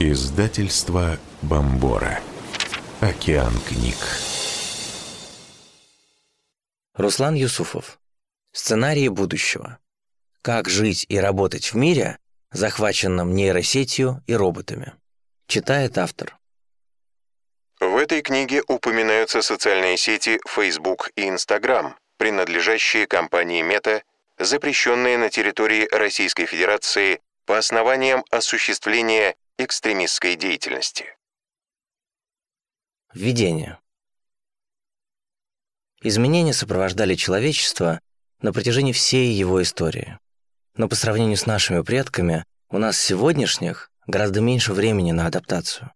Издательство Бомбора. Океан книг. Руслан Юсуфов. Сценарии будущего. Как жить и работать в мире, захваченном нейросетью и роботами. Читает автор. В этой книге упоминаются социальные сети Facebook и Instagram, принадлежащие компании Meta, запрещенные на территории Российской Федерации по основаниям осуществления экстремистской деятельности. Введение. Изменения сопровождали человечество на протяжении всей его истории. Но по сравнению с нашими предками, у нас сегодняшних гораздо меньше времени на адаптацию.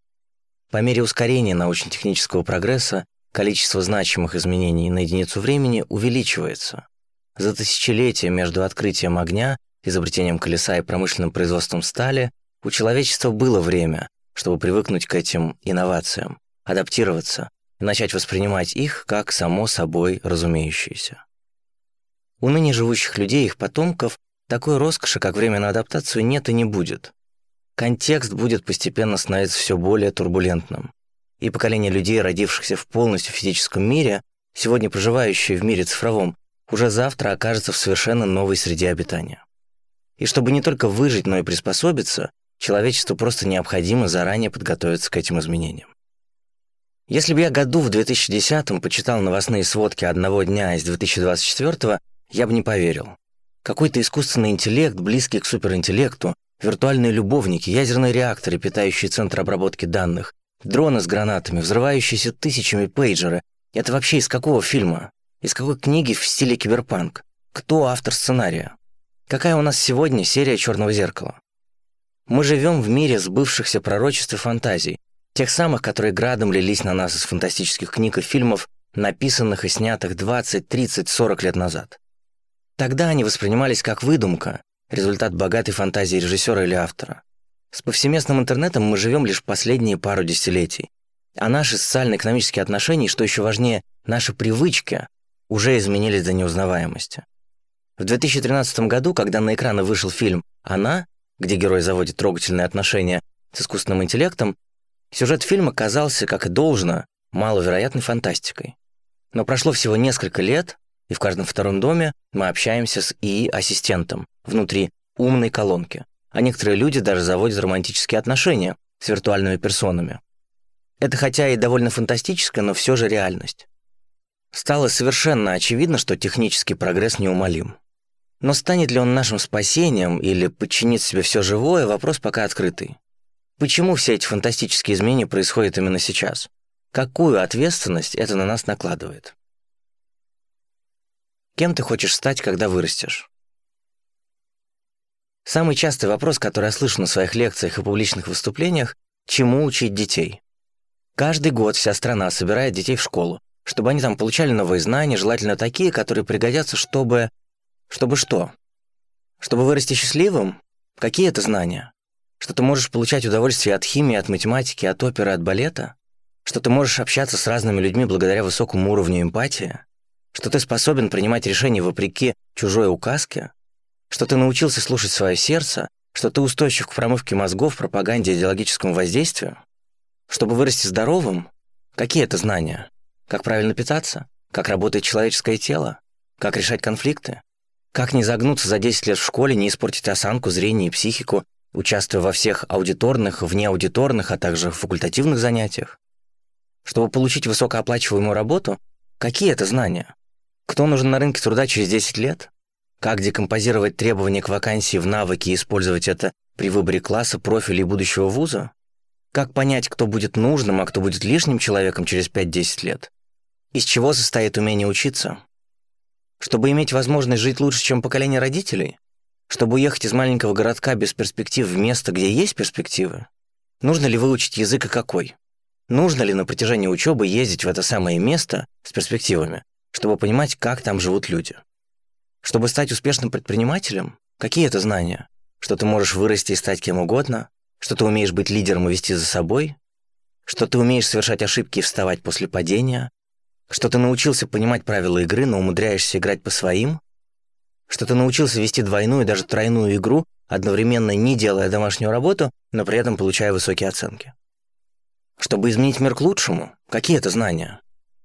По мере ускорения научно-технического прогресса количество значимых изменений на единицу времени увеличивается. За тысячелетия между открытием огня, изобретением колеса и промышленным производством стали у человечества было время, чтобы привыкнуть к этим инновациям, адаптироваться и начать воспринимать их как само собой разумеющиеся. У ныне живущих людей и их потомков такой роскоши, как время на адаптацию, нет и не будет. Контекст будет постепенно становиться все более турбулентным. И поколение людей, родившихся в полностью физическом мире, сегодня проживающие в мире цифровом, уже завтра окажется в совершенно новой среде обитания. И чтобы не только выжить, но и приспособиться, Человечеству просто необходимо заранее подготовиться к этим изменениям. Если бы я году в 2010-м почитал новостные сводки одного дня из 2024-го, я бы не поверил. Какой-то искусственный интеллект, близкий к суперинтеллекту, виртуальные любовники, ядерные реакторы, питающие центр обработки данных, дроны с гранатами, взрывающиеся тысячами пейджеры. Это вообще из какого фильма? Из какой книги в стиле киберпанк? Кто автор сценария? Какая у нас сегодня серия «Черного зеркала»? Мы живем в мире сбывшихся пророчеств и фантазий, тех самых, которые градом лились на нас из фантастических книг и фильмов, написанных и снятых 20, 30, 40 лет назад. Тогда они воспринимались как выдумка, результат богатой фантазии режиссера или автора. С повсеместным интернетом мы живем лишь последние пару десятилетий, а наши социально-экономические отношения, что еще важнее, наши привычки, уже изменились до неузнаваемости. В 2013 году, когда на экраны вышел фильм «Она», где герой заводит трогательные отношения с искусственным интеллектом, сюжет фильма казался, как и должно, маловероятной фантастикой. Но прошло всего несколько лет, и в каждом втором доме мы общаемся с ИИ-ассистентом внутри умной колонки, а некоторые люди даже заводят романтические отношения с виртуальными персонами. Это хотя и довольно фантастическая, но все же реальность. Стало совершенно очевидно, что технический прогресс неумолим. Но станет ли он нашим спасением или подчинит себе все живое, вопрос пока открытый. Почему все эти фантастические изменения происходят именно сейчас? Какую ответственность это на нас накладывает? Кем ты хочешь стать, когда вырастешь? Самый частый вопрос, который я слышу на своих лекциях и публичных выступлениях – чему учить детей? Каждый год вся страна собирает детей в школу, чтобы они там получали новые знания, желательно такие, которые пригодятся, чтобы чтобы что? Чтобы вырасти счастливым? Какие это знания? Что ты можешь получать удовольствие от химии, от математики, от оперы, от балета? Что ты можешь общаться с разными людьми благодаря высокому уровню эмпатии? Что ты способен принимать решения вопреки чужой указке? Что ты научился слушать свое сердце? Что ты устойчив к промывке мозгов, пропаганде, идеологическому воздействию? Чтобы вырасти здоровым? Какие это знания? Как правильно питаться? Как работает человеческое тело? Как решать конфликты? Как не загнуться за 10 лет в школе, не испортить осанку, зрение и психику, участвуя во всех аудиторных, внеаудиторных, а также факультативных занятиях? Чтобы получить высокооплачиваемую работу, какие это знания? Кто нужен на рынке труда через 10 лет? Как декомпозировать требования к вакансии в навыки и использовать это при выборе класса, профиля будущего вуза? Как понять, кто будет нужным, а кто будет лишним человеком через 5-10 лет? Из чего состоит умение учиться? Чтобы иметь возможность жить лучше, чем поколение родителей? Чтобы уехать из маленького городка без перспектив в место, где есть перспективы? Нужно ли выучить язык и какой? Нужно ли на протяжении учебы ездить в это самое место с перспективами, чтобы понимать, как там живут люди? Чтобы стать успешным предпринимателем? Какие это знания? Что ты можешь вырасти и стать кем угодно? Что ты умеешь быть лидером и вести за собой? Что ты умеешь совершать ошибки и вставать после падения? Что ты научился понимать правила игры, но умудряешься играть по своим? Что ты научился вести двойную даже тройную игру, одновременно не делая домашнюю работу но при этом получая высокие оценки. Чтобы изменить мир к лучшему, какие это знания?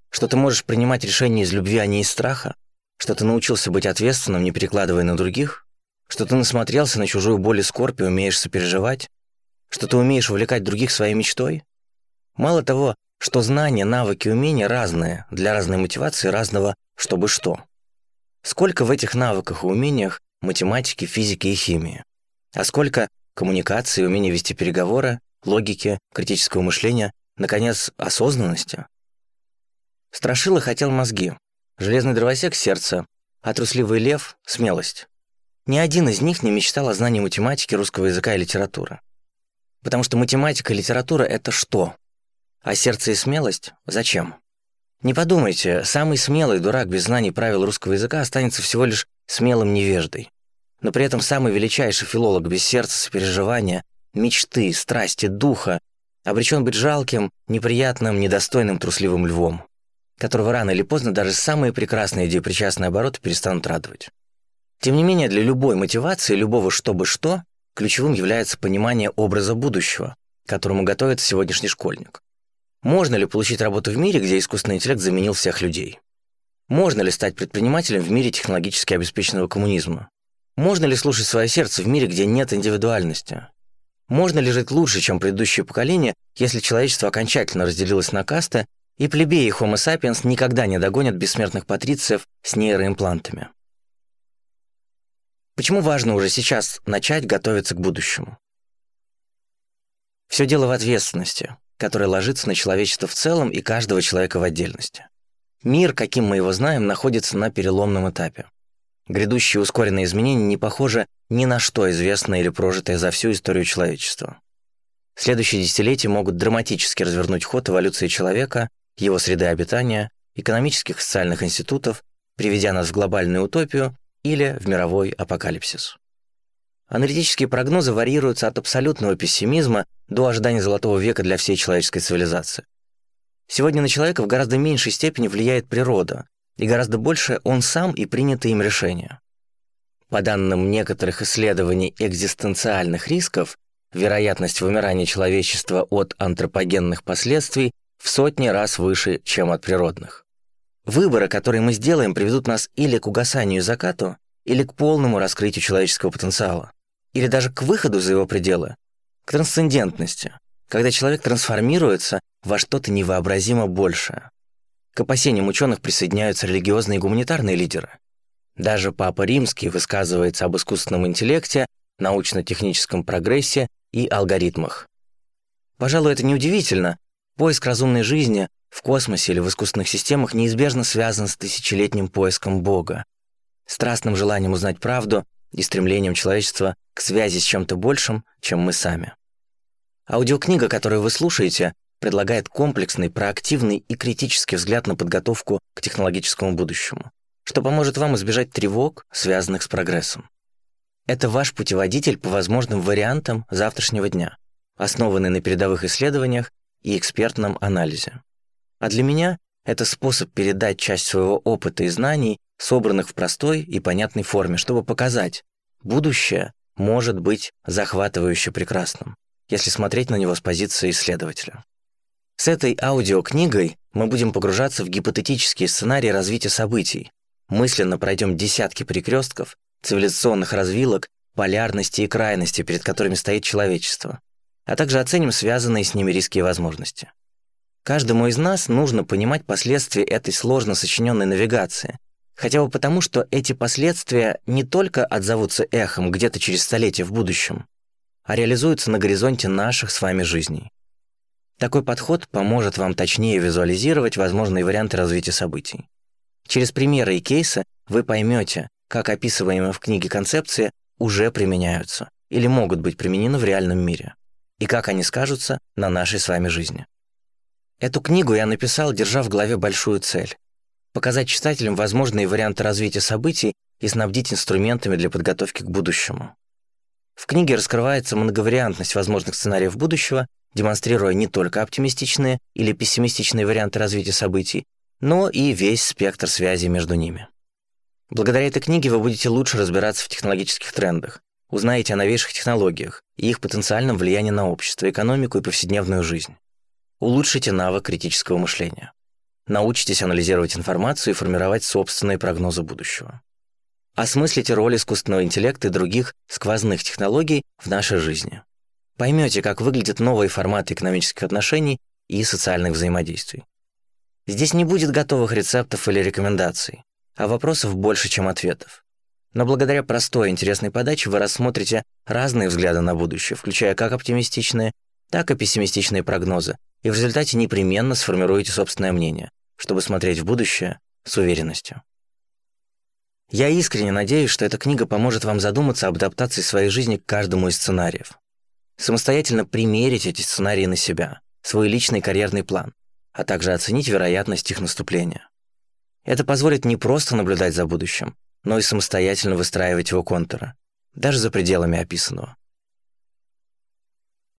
Что ты можешь принимать решения из любви, а не из страха? Что ты научился быть ответственным, не перекладывая на других? Что ты насмотрелся на чужую боль и скорбь и умеешь сопереживать? Что ты умеешь увлекать других своей мечтой? Мало того, что знания, навыки, умения разные для разной мотивации, разного чтобы что. Сколько в этих навыках и умениях математики, физики и химии? А сколько коммуникации, умения вести переговоры, логики, критического мышления, наконец, осознанности? Страшила хотел мозги, железный дровосек — сердце, а трусливый лев — смелость. Ни один из них не мечтал о знании математики, русского языка и литературы. Потому что математика и литература — это что? А сердце и смелость — зачем? Не подумайте, самый смелый дурак без знаний правил русского языка останется всего лишь смелым невеждой. Но при этом самый величайший филолог без сердца, сопереживания, мечты, страсти, духа обречен быть жалким, неприятным, недостойным трусливым львом, которого рано или поздно даже самые прекрасные идеи причастные обороты перестанут радовать. Тем не менее, для любой мотивации, любого «чтобы что» ключевым является понимание образа будущего, которому готовится сегодняшний школьник. Можно ли получить работу в мире, где искусственный интеллект заменил всех людей? Можно ли стать предпринимателем в мире технологически обеспеченного коммунизма? Можно ли слушать свое сердце в мире, где нет индивидуальности? Можно ли жить лучше, чем предыдущее поколение, если человечество окончательно разделилось на касты, и плебеи Homo sapiens никогда не догонят бессмертных патрициев с нейроимплантами? Почему важно уже сейчас начать готовиться к будущему? Все дело в ответственности, которая ложится на человечество в целом и каждого человека в отдельности. Мир, каким мы его знаем, находится на переломном этапе. Грядущие ускоренные изменения не похожи ни на что известное или прожитое за всю историю человечества. Следующие десятилетия могут драматически развернуть ход эволюции человека, его среды обитания, экономических и социальных институтов, приведя нас в глобальную утопию или в мировой апокалипсис. Аналитические прогнозы варьируются от абсолютного пессимизма до ожидания золотого века для всей человеческой цивилизации. Сегодня на человека в гораздо меньшей степени влияет природа, и гораздо больше он сам и принятые им решения. По данным некоторых исследований экзистенциальных рисков, вероятность вымирания человечества от антропогенных последствий в сотни раз выше, чем от природных. Выборы, которые мы сделаем, приведут нас или к угасанию и закату, или к полному раскрытию человеческого потенциала, или даже к выходу за его пределы, к трансцендентности, когда человек трансформируется во что-то невообразимо большее. К опасениям ученых присоединяются религиозные и гуманитарные лидеры. Даже Папа Римский высказывается об искусственном интеллекте, научно-техническом прогрессе и алгоритмах. Пожалуй, это неудивительно. Поиск разумной жизни в космосе или в искусственных системах неизбежно связан с тысячелетним поиском Бога, страстным желанием узнать правду и стремлением человечества к связи с чем-то большим, чем мы сами. Аудиокнига, которую вы слушаете, предлагает комплексный, проактивный и критический взгляд на подготовку к технологическому будущему, что поможет вам избежать тревог, связанных с прогрессом. Это ваш путеводитель по возможным вариантам завтрашнего дня, основанный на передовых исследованиях и экспертном анализе. А для меня это способ передать часть своего опыта и знаний, собранных в простой и понятной форме, чтобы показать, будущее может быть захватывающе прекрасным, если смотреть на него с позиции исследователя. С этой аудиокнигой мы будем погружаться в гипотетические сценарии развития событий, мысленно пройдем десятки перекрестков, цивилизационных развилок, полярности и крайности, перед которыми стоит человечество, а также оценим связанные с ними риски и возможности. Каждому из нас нужно понимать последствия этой сложно сочиненной навигации, хотя бы потому, что эти последствия не только отзовутся эхом где-то через столетия в будущем, а реализуются на горизонте наших с вами жизней. Такой подход поможет вам точнее визуализировать возможные варианты развития событий. Через примеры и кейсы вы поймете, как описываемые в книге концепции уже применяются или могут быть применены в реальном мире, и как они скажутся на нашей с вами жизни. Эту книгу я написал, держа в голове большую цель – показать читателям возможные варианты развития событий и снабдить инструментами для подготовки к будущему. В книге раскрывается многовариантность возможных сценариев будущего, демонстрируя не только оптимистичные или пессимистичные варианты развития событий, но и весь спектр связи между ними. Благодаря этой книге вы будете лучше разбираться в технологических трендах, узнаете о новейших технологиях и их потенциальном влиянии на общество, экономику и повседневную жизнь. Улучшите навык критического мышления. Научитесь анализировать информацию и формировать собственные прогнозы будущего. Осмыслите роль искусственного интеллекта и других сквозных технологий в нашей жизни. Поймете, как выглядят новые форматы экономических отношений и социальных взаимодействий. Здесь не будет готовых рецептов или рекомендаций, а вопросов больше, чем ответов. Но благодаря простой и интересной подаче вы рассмотрите разные взгляды на будущее, включая как оптимистичные, так и пессимистичные прогнозы, и в результате непременно сформируете собственное мнение, чтобы смотреть в будущее с уверенностью. Я искренне надеюсь, что эта книга поможет вам задуматься об адаптации своей жизни к каждому из сценариев. Самостоятельно примерить эти сценарии на себя, свой личный карьерный план, а также оценить вероятность их наступления. Это позволит не просто наблюдать за будущим, но и самостоятельно выстраивать его контуры, даже за пределами описанного.